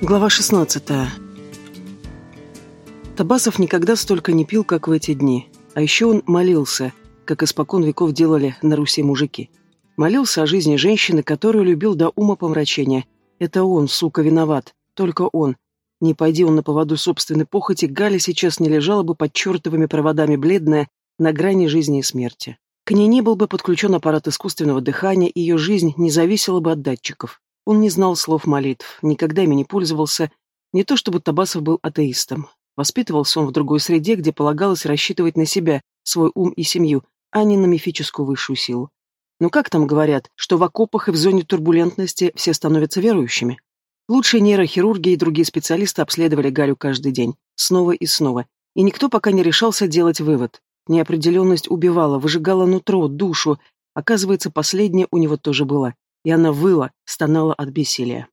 Глава 16. Табасов никогда столько не пил, как в эти дни. А еще он молился, как испокон веков делали на Руси мужики. Молился о жизни женщины, которую любил до ума помрачения. Это он, сука, виноват. Только он. Не пойди он на поводу собственной похоти, Галя сейчас не лежала бы под чертовыми проводами бледная, на грани жизни и смерти. К ней не был бы подключен аппарат искусственного дыхания, ее жизнь не зависела бы от датчиков. Он не знал слов молитв, никогда ими не пользовался. Не то чтобы Табасов был атеистом. Воспитывался он в другой среде, где полагалось рассчитывать на себя, свой ум и семью, а не на мифическую высшую силу. Но как там говорят, что в окопах и в зоне турбулентности все становятся верующими? Лучшие нейрохирурги и другие специалисты обследовали Галю каждый день, снова и снова, и никто пока не решался делать вывод. Неопределенность убивала, выжигала нутро, душу. Оказывается, последнее у него тоже было и она выла, стонала от бессилия.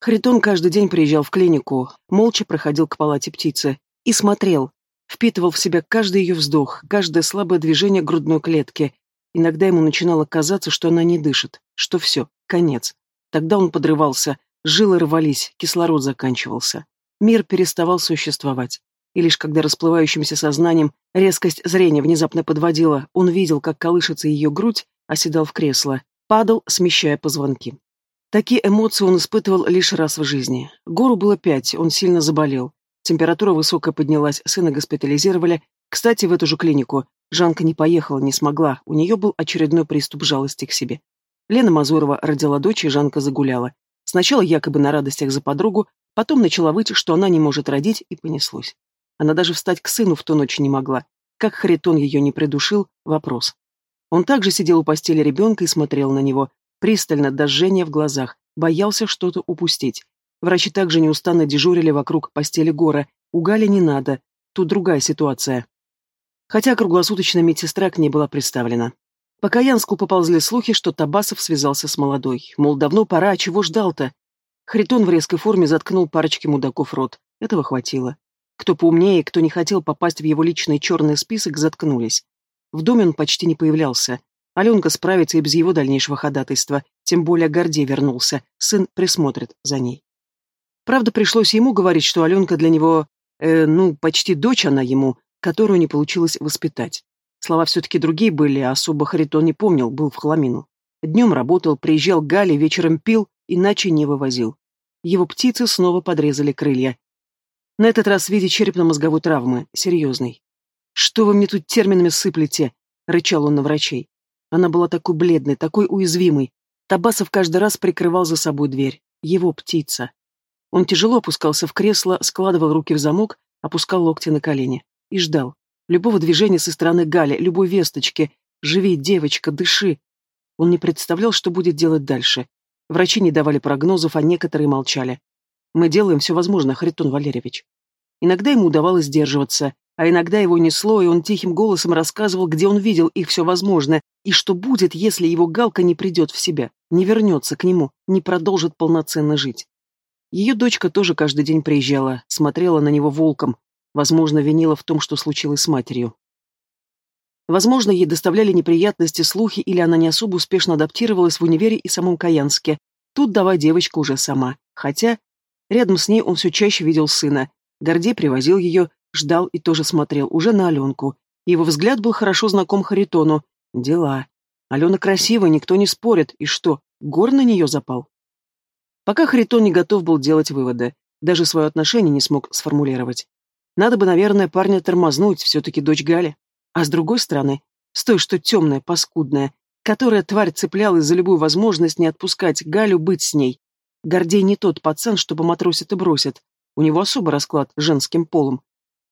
Харитон каждый день приезжал в клинику, молча проходил к палате птицы и смотрел, впитывал в себя каждый ее вздох, каждое слабое движение грудной клетки. Иногда ему начинало казаться, что она не дышит, что все, конец. Тогда он подрывался, жилы рвались, кислород заканчивался. Мир переставал существовать. И лишь когда расплывающимся сознанием резкость зрения внезапно подводила, он видел, как колышется ее грудь, оседал в кресло, падал, смещая позвонки. Такие эмоции он испытывал лишь раз в жизни. Гору было пять, он сильно заболел. Температура высокая поднялась, сына госпитализировали. Кстати, в эту же клинику. Жанка не поехала, не смогла, у нее был очередной приступ жалости к себе. Лена Мазурова родила дочь, и Жанка загуляла. Сначала якобы на радостях за подругу, потом начала выйти, что она не может родить, и понеслось. Она даже встать к сыну в ту ночь не могла. Как Харитон ее не придушил – вопрос. Он также сидел у постели ребенка и смотрел на него, пристально, до в глазах, боялся что-то упустить. Врачи также неустанно дежурили вокруг постели Гора. У Гали не надо, тут другая ситуация. Хотя круглосуточная медсестра к ней была представлена. По Каянску поползли слухи, что Табасов связался с молодой. Мол, давно пора, а чего ждал-то? Хритон в резкой форме заткнул парочке мудаков рот. Этого хватило. Кто поумнее, кто не хотел попасть в его личный черный список, заткнулись. В доме он почти не появлялся. Аленка справится и без его дальнейшего ходатайства, тем более Гордей вернулся, сын присмотрит за ней. Правда, пришлось ему говорить, что Аленка для него, э, ну, почти дочь она ему, которую не получилось воспитать. Слова все-таки другие были, а особо Харитон не помнил, был в хламину. Днем работал, приезжал к Гале, вечером пил, иначе не вывозил. Его птицы снова подрезали крылья. На этот раз в виде черепно-мозговой травмы, серьезной. «Что вы мне тут терминами сыплете?» — рычал он на врачей. Она была такой бледной, такой уязвимой. Табасов каждый раз прикрывал за собой дверь. Его птица. Он тяжело опускался в кресло, складывал руки в замок, опускал локти на колени. И ждал. Любого движения со стороны Гали, любой весточки. «Живи, девочка, дыши!» Он не представлял, что будет делать дальше. Врачи не давали прогнозов, а некоторые молчали. «Мы делаем все возможное, Харитон Валерьевич». Иногда ему удавалось сдерживаться, а иногда его несло, и он тихим голосом рассказывал, где он видел их все возможное, и что будет, если его Галка не придет в себя, не вернется к нему, не продолжит полноценно жить. Ее дочка тоже каждый день приезжала, смотрела на него волком, возможно, винила в том, что случилось с матерью. Возможно, ей доставляли неприятности слухи, или она не особо успешно адаптировалась в универе и самом Каянске. Тут давай девочка уже сама. Хотя рядом с ней он все чаще видел сына. Гордей привозил ее, Ждал и тоже смотрел, уже на Аленку. Его взгляд был хорошо знаком Харитону. Дела. Алена красивая, никто не спорит. И что, гор на нее запал? Пока Харитон не готов был делать выводы. Даже свое отношение не смог сформулировать. Надо бы, наверное, парня тормознуть, все-таки дочь Гали. А с другой стороны, с той, что темная, паскудная, которая тварь цеплялась за любую возможность не отпускать Галю быть с ней. Гордей не тот пацан, чтобы матросит и бросит. У него особый расклад с женским полом.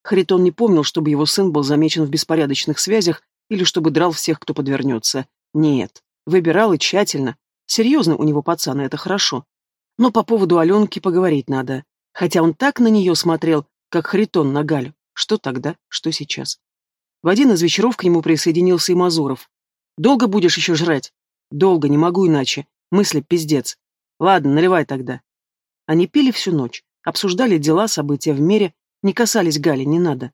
Харитон не помнил, чтобы его сын был замечен в беспорядочных связях или чтобы драл всех, кто подвернется. Нет. Выбирал и тщательно. Серьезно у него пацаны, это хорошо. Но по поводу Аленки поговорить надо. Хотя он так на нее смотрел, как Харитон на Галю. Что тогда, что сейчас? В один из вечеров к нему присоединился и Мазуров. «Долго будешь еще жрать?» «Долго, не могу иначе. Мысли пиздец. Ладно, наливай тогда». Они пили всю ночь, обсуждали дела, события в мире, не касались Гали, не надо.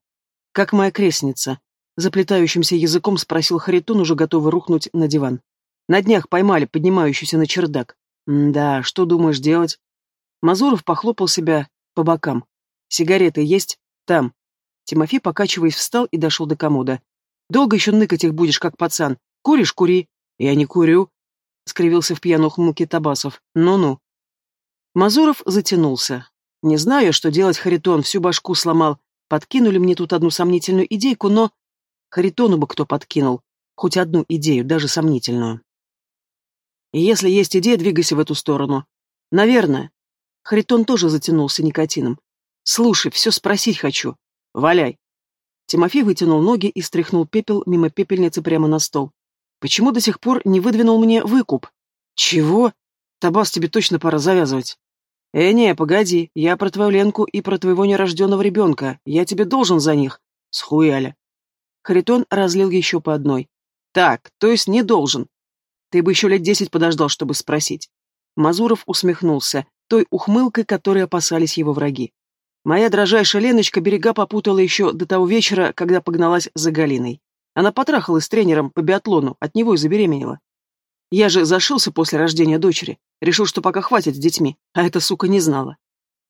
Как моя крестница. Заплетающимся языком спросил Харитон, уже готовый рухнуть на диван. На днях поймали поднимающуюся на чердак. да, что думаешь делать? Мазуров похлопал себя по бокам. «Сигареты есть? Там». Тимофей, покачиваясь, встал и дошел до комода. «Долго еще ныкать их будешь, как пацан? Куришь, кури». «Я не курю», — скривился в пьяну хмылке Табасов. «Ну-ну». Мазуров затянулся. «Не знаю, что делать, Харитон, всю башку сломал. Подкинули мне тут одну сомнительную идейку, но...» Харитону бы кто подкинул. Хоть одну идею, даже сомнительную. И если есть идея, двигайся в эту сторону. Наверное. Харитон тоже затянулся никотином. Слушай, все спросить хочу. Валяй. Тимофей вытянул ноги и стряхнул пепел мимо пепельницы прямо на стол. Почему до сих пор не выдвинул мне выкуп? Чего? Табас, тебе точно пора завязывать. Э, не, погоди, я про твою Ленку и про твоего нерожденного ребенка. Я тебе должен за них. Схуяля. Харитон разлил еще по одной. Так, то есть не должен. Ты бы еще лет десять подождал, чтобы спросить. Мазуров усмехнулся, той ухмылкой, которой опасались его враги. Моя дрожайшая Леночка берега попутала еще до того вечера, когда погналась за Галиной. Она потрахалась с тренером по биатлону, от него и забеременела. Я же зашился после рождения дочери, решил, что пока хватит с детьми, а эта сука не знала.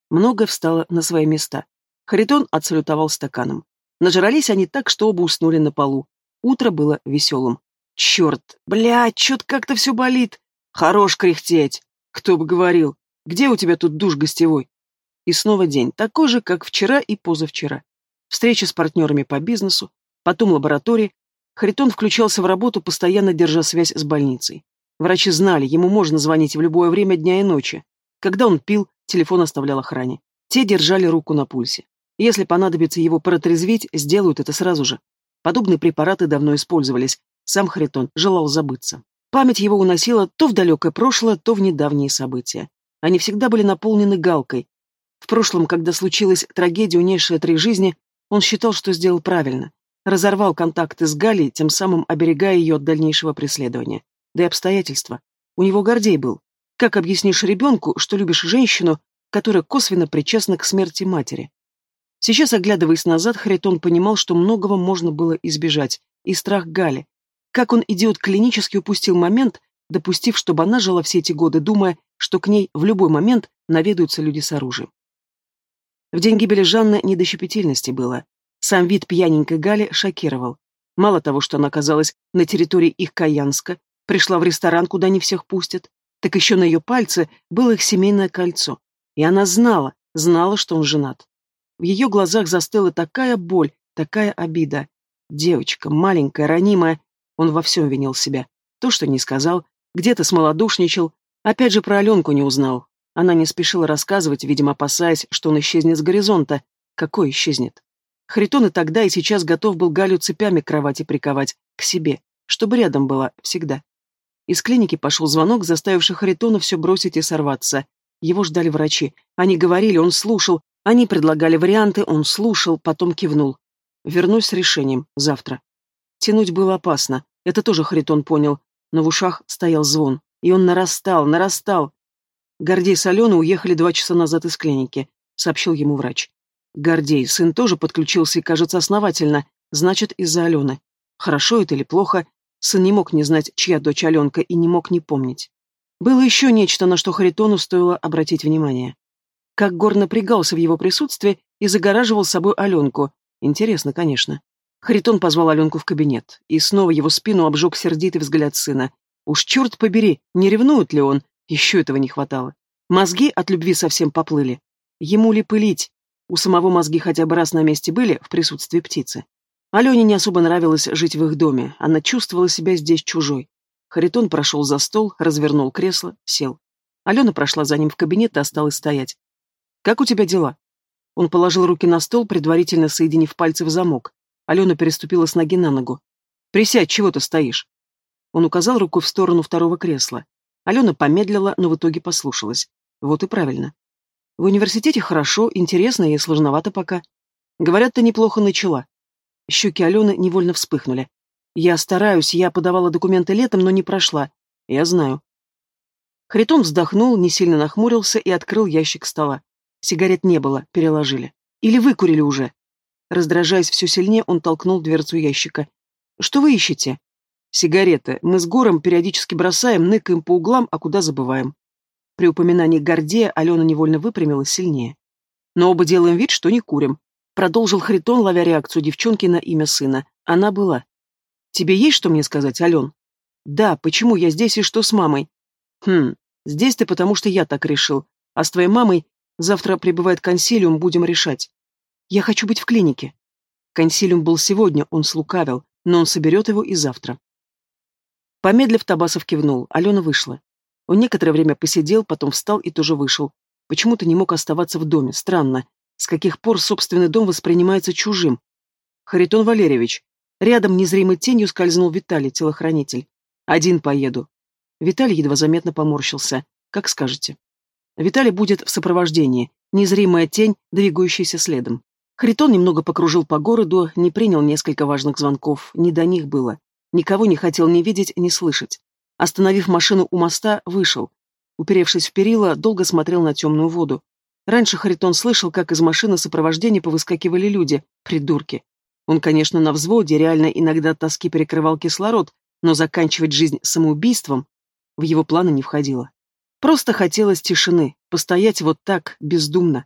Много встало на свои места. Харитон отсалютовал стаканом. Нажрались они так, что оба уснули на полу. Утро было веселым. Черт, блядь, чё-то как-то все болит. Хорош кряхтеть. Кто бы говорил. Где у тебя тут душ гостевой? И снова день, такой же, как вчера и позавчера. Встреча с партнерами по бизнесу, потом лаборатории. Харитон включался в работу, постоянно держа связь с больницей. Врачи знали, ему можно звонить в любое время дня и ночи. Когда он пил, телефон оставлял охране. Те держали руку на пульсе. Если понадобится его протрезвить, сделают это сразу же. Подобные препараты давно использовались. Сам Харитон желал забыться. Память его уносила то в далекое прошлое, то в недавние события. Они всегда были наполнены галкой. В прошлом, когда случилась трагедия, унесшая три жизни, он считал, что сделал правильно. Разорвал контакты с Галей, тем самым оберегая ее от дальнейшего преследования. Да и обстоятельства. У него Гордей был. Как объяснишь ребенку, что любишь женщину, которая косвенно причастна к смерти матери? Сейчас, оглядываясь назад, Харитон понимал, что многого можно было избежать, и страх Гали. Как он, идиот, клинически упустил момент, допустив, чтобы она жила все эти годы, думая, что к ней в любой момент наведаются люди с оружием. В день гибели Жанны не до щепетильности было. Сам вид пьяненькой Гали шокировал. Мало того, что она оказалась на территории их Каянска, пришла в ресторан, куда не всех пустят, так еще на ее пальце было их семейное кольцо. И она знала, знала, что он женат. В ее глазах застыла такая боль, такая обида. Девочка, маленькая, ранимая, он во всем винил себя. То, что не сказал, где-то смолодушничал, опять же про Аленку не узнал. Она не спешила рассказывать, видимо, опасаясь, что он исчезнет с горизонта. Какой исчезнет? Харитон и тогда, и сейчас готов был Галю цепями к кровати приковать, к себе, чтобы рядом была всегда. Из клиники пошел звонок, заставивший Харитона все бросить и сорваться. Его ждали врачи. Они говорили, он слушал, они предлагали варианты, он слушал, потом кивнул. Вернусь с решением. Завтра. Тянуть было опасно. Это тоже Харитон понял. Но в ушах стоял звон. И он нарастал, нарастал. Гордей с Аленой уехали два часа назад из клиники, сообщил ему врач. Гордей, сын тоже подключился и, кажется, основательно. Значит, из-за Алены. Хорошо это или плохо, сын не мог не знать, чья дочь Аленка, и не мог не помнить. Было еще нечто, на что Харитону стоило обратить внимание. Как Гор напрягался в его присутствии и загораживал собой Аленку. Интересно, конечно. Харитон позвал Аленку в кабинет, и снова его спину обжег сердитый взгляд сына. Уж черт побери, не ревнует ли он? Еще этого не хватало. Мозги от любви совсем поплыли. Ему ли пылить? У самого мозги хотя бы раз на месте были в присутствии птицы. Алене не особо нравилось жить в их доме, она чувствовала себя здесь чужой. Харитон прошел за стол, развернул кресло, сел. Алена прошла за ним в кабинет и осталась стоять. «Как у тебя дела?» Он положил руки на стол, предварительно соединив пальцы в замок. Алена переступила с ноги на ногу. «Присядь, чего ты стоишь?» Он указал рукой в сторону второго кресла. Алена помедлила, но в итоге послушалась. Вот и правильно. В университете хорошо, интересно и сложновато пока. Говорят, ты неплохо начала. Щеки Алены невольно вспыхнули. Я стараюсь, я подавала документы летом, но не прошла. Я знаю. Харитон вздохнул, не сильно нахмурился и открыл ящик стола. Сигарет не было, переложили. Или выкурили уже. Раздражаясь все сильнее, он толкнул дверцу ящика. «Что вы ищете?» «Сигареты. Мы с Гором периодически бросаем, ныкаем по углам, а куда забываем». При упоминании Гордея Алена невольно выпрямилась сильнее. «Но оба делаем вид, что не курим», — продолжил Харитон, ловя реакцию девчонки на имя сына. Она была. «Тебе есть что мне сказать, Ален?» «Да, почему я здесь и что с мамой?» «Хм, здесь ты потому, что я так решил. А с твоей мамой завтра прибывает консилиум, будем решать. Я хочу быть в клинике». Консилиум был сегодня, он слукавил, но он соберет его и завтра. Помедлив, Табасов кивнул. Алена вышла. Он некоторое время посидел, потом встал и тоже вышел. Почему-то не мог оставаться в доме. Странно. С каких пор собственный дом воспринимается чужим? Харитон Валерьевич. Рядом незримой тенью скользнул Виталий, телохранитель. Один поеду. Виталий едва заметно поморщился. Как скажете. Виталий будет в сопровождении. Незримая тень, двигающаяся следом. Харитон немного покружил по городу, не принял несколько важных звонков. Не до них было. Никого не хотел ни видеть, ни слышать. Остановив машину у моста, вышел. Уперевшись в перила, долго смотрел на темную воду. Раньше Харитон слышал, как из машины сопровождения повыскакивали люди, придурки. Он, конечно, на взводе, реально иногда от тоски перекрывал кислород, но заканчивать жизнь самоубийством в его планы не входило. Просто хотелось тишины, постоять вот так, бездумно.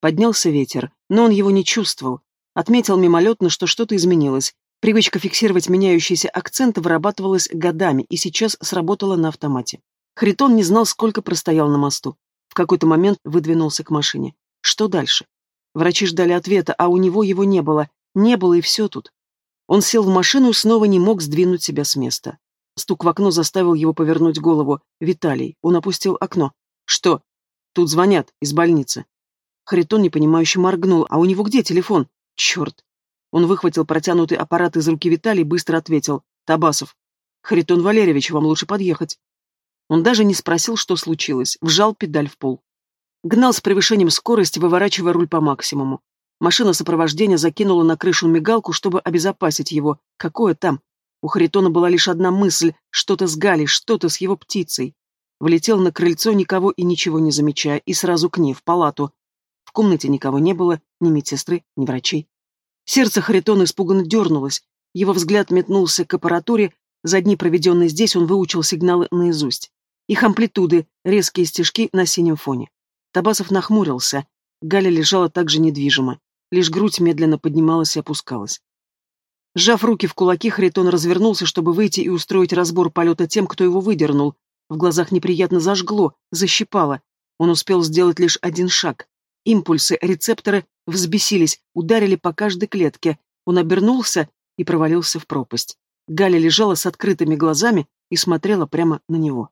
Поднялся ветер, но он его не чувствовал. Отметил мимолетно, что что-то изменилось, Привычка фиксировать меняющиеся акценты вырабатывалась годами и сейчас сработала на автомате. Харитон не знал, сколько простоял на мосту. В какой-то момент выдвинулся к машине. Что дальше? Врачи ждали ответа, а у него его не было. Не было и все тут. Он сел в машину и снова не мог сдвинуть себя с места. Стук в окно заставил его повернуть голову. Виталий. Он опустил окно. Что? Тут звонят, из больницы. Харитон непонимающе моргнул. А у него где телефон? Черт. Он выхватил протянутый аппарат из руки Виталия и быстро ответил. «Табасов. Харитон Валерьевич, вам лучше подъехать». Он даже не спросил, что случилось, вжал педаль в пол. Гнал с превышением скорости, выворачивая руль по максимуму. Машина сопровождения закинула на крышу мигалку, чтобы обезопасить его. Какое там? У Харитона была лишь одна мысль — что-то с Галей, что-то с его птицей. Влетел на крыльцо, никого и ничего не замечая, и сразу к ней, в палату. В комнате никого не было, ни медсестры, ни врачей. Сердце Харитона испуганно дернулось. Его взгляд метнулся к аппаратуре. За дни, проведенные здесь, он выучил сигналы наизусть. Их амплитуды, резкие стежки на синем фоне. Табасов нахмурился. Галя лежала также недвижимо. Лишь грудь медленно поднималась и опускалась. Сжав руки в кулаки, Харитон развернулся, чтобы выйти и устроить разбор полета тем, кто его выдернул. В глазах неприятно зажгло, защипало. Он успел сделать лишь один шаг. Импульсы, рецепторы взбесились, ударили по каждой клетке. Он обернулся и провалился в пропасть. Галя лежала с открытыми глазами и смотрела прямо на него.